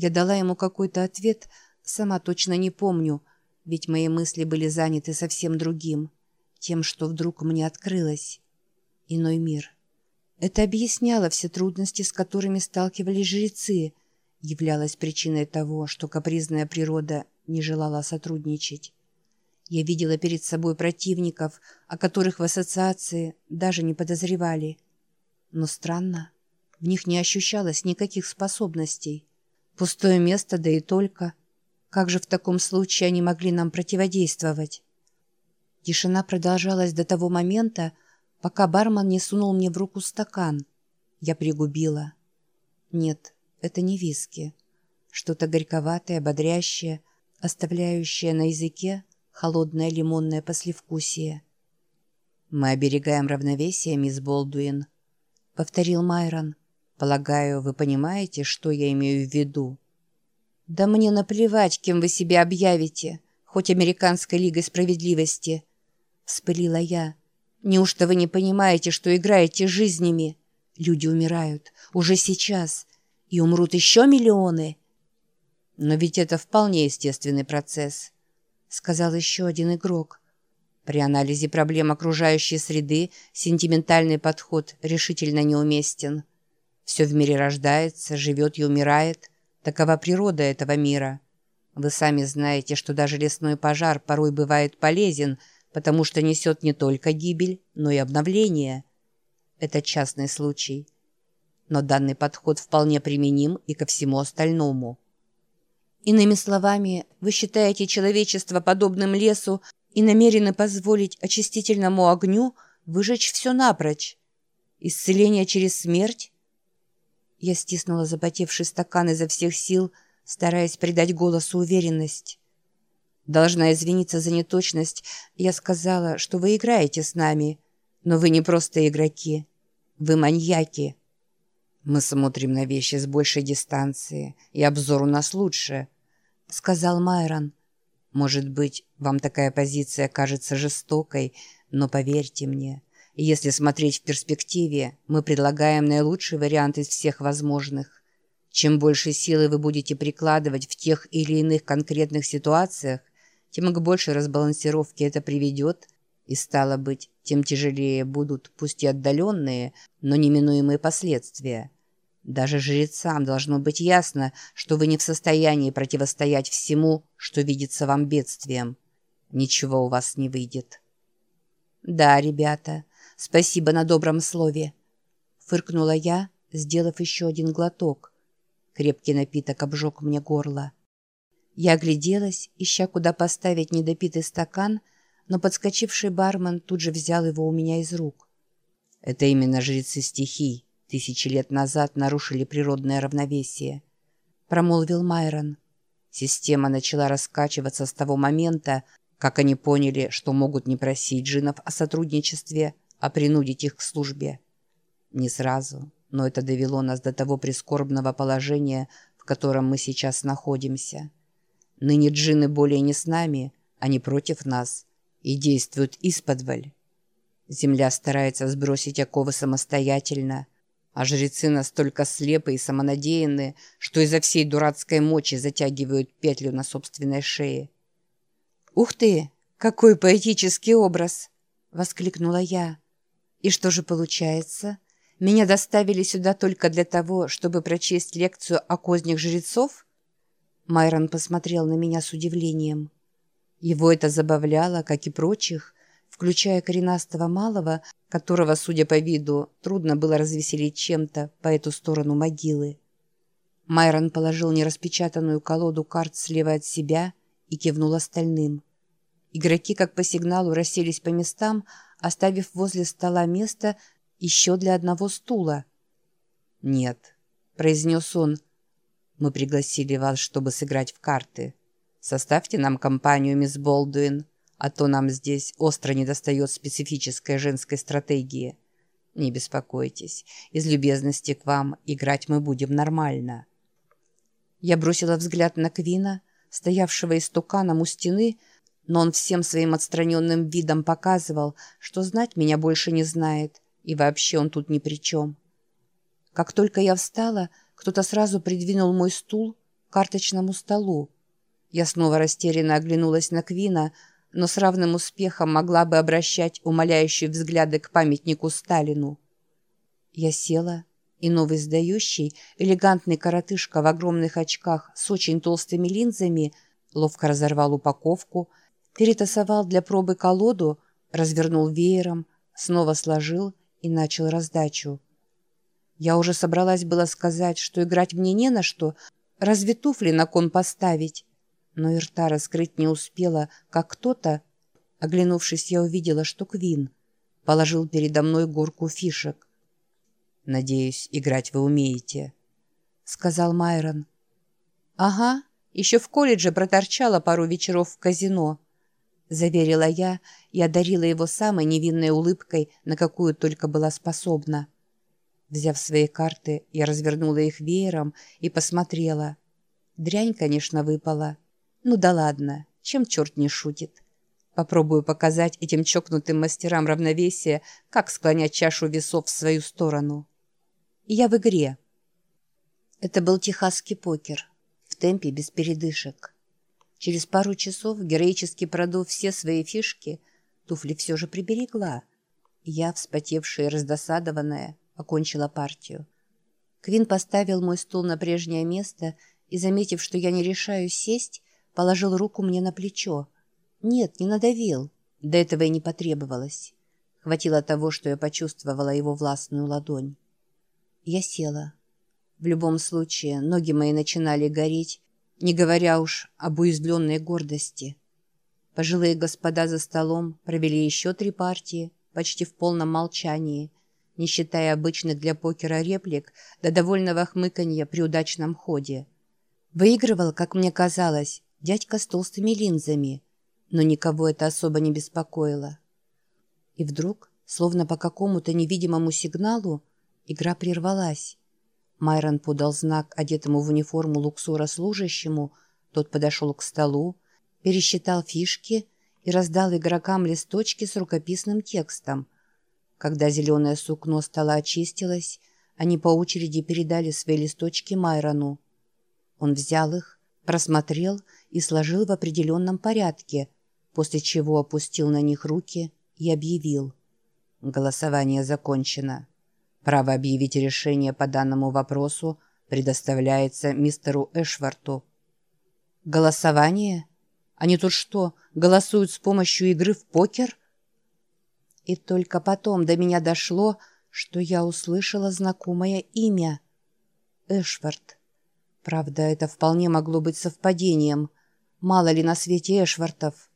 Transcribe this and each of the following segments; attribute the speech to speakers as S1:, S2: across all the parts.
S1: Я дала ему какой-то ответ, сама точно не помню, ведь мои мысли были заняты совсем другим, тем, что вдруг мне открылось. Иной мир. Это объясняло все трудности, с которыми сталкивались жрецы, являлось причиной того, что капризная природа не желала сотрудничать. Я видела перед собой противников, о которых в ассоциации даже не подозревали. Но странно, в них не ощущалось никаких способностей. Пустое место, да и только. Как же в таком случае они могли нам противодействовать? Тишина продолжалась до того момента, пока бармен не сунул мне в руку стакан. Я пригубила. Нет, это не виски. Что-то горьковатое, бодрящее, оставляющее на языке холодное лимонное послевкусие. «Мы оберегаем равновесие, мисс Болдуин», — повторил Майрон. «Полагаю, вы понимаете, что я имею в виду?» «Да мне наплевать, кем вы себя объявите, хоть Американской Лигой Справедливости», — вспылила я. «Неужто вы не понимаете, что играете жизнями? Люди умирают уже сейчас, и умрут еще миллионы». «Но ведь это вполне естественный процесс», —— сказал еще один игрок. При анализе проблем окружающей среды сентиментальный подход решительно неуместен. Все в мире рождается, живет и умирает. Такова природа этого мира. Вы сами знаете, что даже лесной пожар порой бывает полезен, потому что несет не только гибель, но и обновление. Это частный случай. Но данный подход вполне применим и ко всему остальному. Иными словами, вы считаете человечество подобным лесу и намерены позволить очистительному огню выжечь все напрочь? Исцеление через смерть? Я стиснула запотевший стакан изо всех сил, стараясь придать голосу уверенность. Должна извиниться за неточность. Я сказала, что вы играете с нами, но вы не просто игроки. Вы маньяки. Мы смотрим на вещи с большей дистанции, и обзор у нас лучше, — сказал Майрон. Может быть, вам такая позиция кажется жестокой, но поверьте мне, если смотреть в перспективе, мы предлагаем наилучший вариант из всех возможных. Чем больше силы вы будете прикладывать в тех или иных конкретных ситуациях, тем к большей разбалансировке это приведет, и, стало быть, тем тяжелее будут, пусть и отдаленные, но неминуемые последствия. Даже жрецам должно быть ясно, что вы не в состоянии противостоять всему, что видится вам бедствием. Ничего у вас не выйдет. «Да, ребята, спасибо на добром слове», — фыркнула я, сделав еще один глоток. Крепкий напиток обжег мне горло. Я огляделась, ища, куда поставить недопитый стакан, но подскочивший бармен тут же взял его у меня из рук. «Это именно жрецы стихий», тысячи лет назад нарушили природное равновесие», — промолвил Майрон. Система начала раскачиваться с того момента, как они поняли, что могут не просить джинов о сотрудничестве, а принудить их к службе. Не сразу, но это довело нас до того прискорбного положения, в котором мы сейчас находимся. Ныне джины более не с нами, они против нас и действуют исподволь. Земля старается сбросить оковы самостоятельно — а жрецы настолько слепы и самонадеянны, что изо всей дурацкой мочи затягивают петлю на собственной шее. «Ух ты! Какой поэтический образ!» — воскликнула я. «И что же получается? Меня доставили сюда только для того, чтобы прочесть лекцию о кознях жрецов?» Майрон посмотрел на меня с удивлением. Его это забавляло, как и прочих, включая коренастого малого, которого, судя по виду, трудно было развеселить чем-то по эту сторону могилы. Майрон положил нераспечатанную колоду карт слева от себя и кивнул остальным. Игроки, как по сигналу, расселись по местам, оставив возле стола место еще для одного стула. «Нет», — произнес он, — «мы пригласили вас, чтобы сыграть в карты. Составьте нам компанию, мисс Болдуин» а то нам здесь остро недостает специфической женской стратегии. Не беспокойтесь, из любезности к вам играть мы будем нормально». Я бросила взгляд на Квина, стоявшего истуканом у стены, но он всем своим отстраненным видом показывал, что знать меня больше не знает, и вообще он тут ни при чем. Как только я встала, кто-то сразу придвинул мой стул, к карточному столу. Я снова растерянно оглянулась на Квина, но с равным успехом могла бы обращать умоляющие взгляды к памятнику Сталину. Я села, и новый сдающий, элегантный коротышка в огромных очках с очень толстыми линзами ловко разорвал упаковку, перетасовал для пробы колоду, развернул веером, снова сложил и начал раздачу. Я уже собралась было сказать, что играть мне не на что, разве туфли на кон поставить, но и рта раскрыть не успела, как кто-то, оглянувшись, я увидела, что Квин положил передо мной горку фишек. «Надеюсь, играть вы умеете», — сказал Майрон. «Ага, еще в колледже проторчала пару вечеров в казино», — заверила я и одарила его самой невинной улыбкой, на какую только была способна. Взяв свои карты, я развернула их веером и посмотрела. Дрянь, конечно, выпала. Ну да ладно, чем черт не шутит. Попробую показать этим чокнутым мастерам равновесия, как склонять чашу весов в свою сторону. Я в игре. Это был техасский покер. В темпе без передышек. Через пару часов, героически продув все свои фишки, туфли все же приберегла. Я, вспотевшая и раздосадованная, окончила партию. Квин поставил мой стул на прежнее место и, заметив, что я не решаюсь сесть, положил руку мне на плечо. Нет, не надавил. До этого и не потребовалось. Хватило того, что я почувствовала его властную ладонь. Я села. В любом случае, ноги мои начинали гореть, не говоря уж об уязвленной гордости. Пожилые господа за столом провели еще три партии, почти в полном молчании, не считая обычных для покера реплик до довольного хмыканья при удачном ходе. Выигрывал, как мне казалось, дядька с толстыми линзами, но никого это особо не беспокоило. И вдруг, словно по какому-то невидимому сигналу, Игра прервалась. Майрон подал знак одетому в униформу луксура служащему, тот подошел к столу, пересчитал фишки и раздал игрокам листочки с рукописным текстом. Когда зеленое сукно стола очистилось, они по очереди передали свои листочки Майрону. Он взял их, просмотрел и сложил в определенном порядке, после чего опустил на них руки и объявил. Голосование закончено. Право объявить решение по данному вопросу предоставляется мистеру Эшварту. Голосование? Они тут что, голосуют с помощью игры в покер? И только потом до меня дошло, что я услышала знакомое имя. Эшвард. Правда, это вполне могло быть совпадением. Мало ли на свете Эшвартов.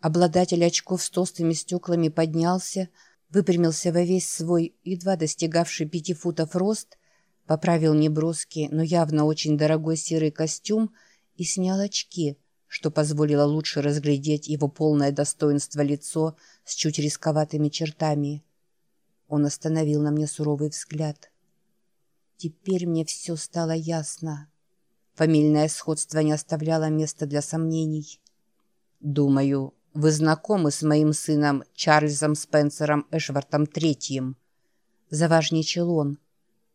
S1: Обладатель очков с толстыми стеклами поднялся, выпрямился во весь свой, едва достигавший пяти футов рост, поправил неброский, но явно очень дорогой серый костюм и снял очки, что позволило лучше разглядеть его полное достоинство лицо с чуть рисковатыми чертами. Он остановил на мне суровый взгляд. Теперь мне все стало ясно. Фамильное сходство не оставляло места для сомнений. «Думаю, вы знакомы с моим сыном Чарльзом Спенсером Эшвартом Третьим?» Заважничал он.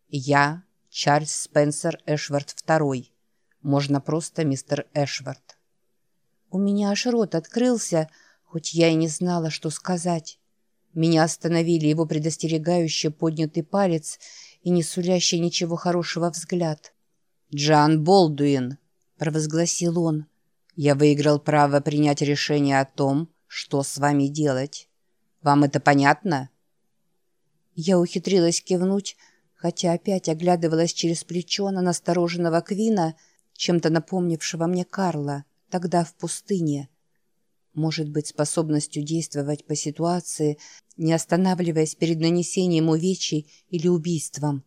S1: «Я Чарльз Спенсер Эшвард Второй. Можно просто мистер Эшвард». У меня аж рот открылся, хоть я и не знала, что сказать. Меня остановили его предостерегающий поднятый палец и не сулящий ничего хорошего взгляд. «Джан Болдуин», — провозгласил он, — я выиграл право принять решение о том, что с вами делать. Вам это понятно?» Я ухитрилась кивнуть, хотя опять оглядывалась через плечо на настороженного Квина, чем-то напомнившего мне Карла, тогда в пустыне. Может быть, способностью действовать по ситуации, не останавливаясь перед нанесением увечий или убийством.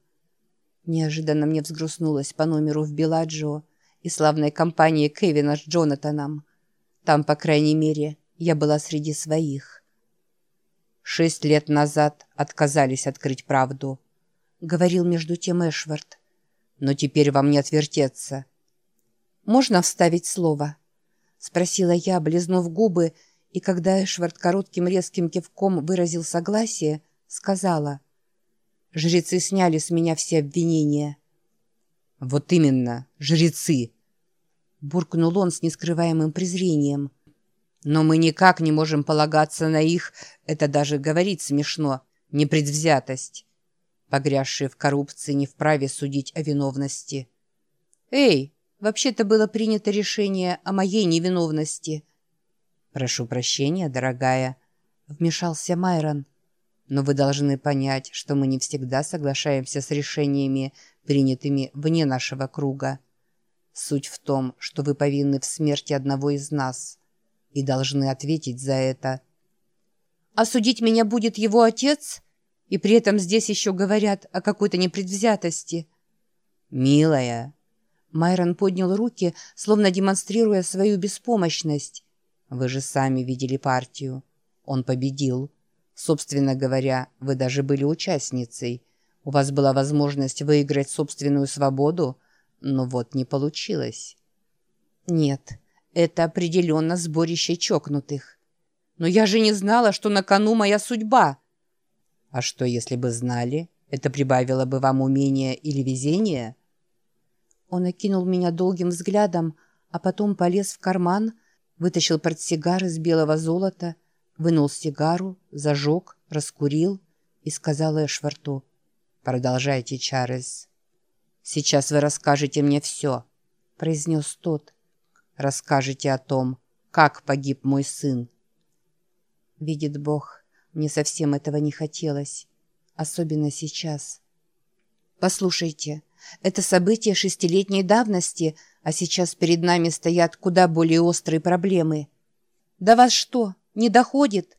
S1: Неожиданно мне взгрустнулось по номеру в Беладжио, и славной компании Кевина с Джонатаном. Там, по крайней мере, я была среди своих. Шесть лет назад отказались открыть правду, — говорил между тем Эшвард. Но теперь вам не отвертеться. «Можно вставить слово?» — спросила я, близнув губы, и когда Эшвард коротким резким кивком выразил согласие, сказала. «Жрецы сняли с меня все обвинения». «Вот именно, жрецы!» Буркнул он с нескрываемым презрением. «Но мы никак не можем полагаться на их, это даже говорить смешно, непредвзятость. Погрязшие в коррупции не вправе судить о виновности». «Эй, вообще-то было принято решение о моей невиновности». «Прошу прощения, дорогая», — вмешался Майрон. «Но вы должны понять, что мы не всегда соглашаемся с решениями, принятыми вне нашего круга. Суть в том, что вы повинны в смерти одного из нас и должны ответить за это». «Осудить меня будет его отец?» И при этом здесь еще говорят о какой-то непредвзятости. «Милая!» Майрон поднял руки, словно демонстрируя свою беспомощность. «Вы же сами видели партию. Он победил. Собственно говоря, вы даже были участницей. У вас была возможность выиграть собственную свободу, но вот не получилось». «Нет, это определенно сборище чокнутых. Но я же не знала, что на кону моя судьба». А что, если бы знали? Это прибавило бы вам умения или везения?» Он окинул меня долгим взглядом, а потом полез в карман, вытащил портсигар из белого золота, вынул сигару, зажег, раскурил и сказал Эшварту «Продолжайте, Чарльз». «Сейчас вы расскажете мне все», — произнес тот. «Расскажете о том, как погиб мой сын». Видит Бог, мне совсем этого не хотелось. Особенно сейчас. Послушайте, это событие шестилетней давности, а сейчас перед нами стоят куда более острые проблемы. Да вас что, не доходит?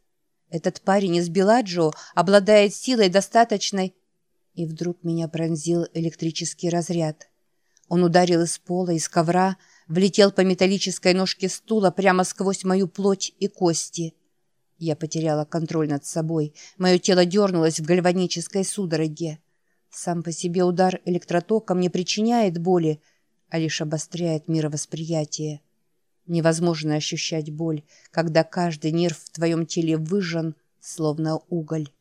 S1: Этот парень из Беладжо обладает силой достаточной... И вдруг меня пронзил электрический разряд. Он ударил из пола, из ковра, влетел по металлической ножке стула прямо сквозь мою плоть и кости. Я потеряла контроль над собой. Мое тело дернулось в гальванической судороге. Сам по себе удар электротоком не причиняет боли, а лишь обостряет мировосприятие. Невозможно ощущать боль, когда каждый нерв в твоем теле выжжен, словно уголь.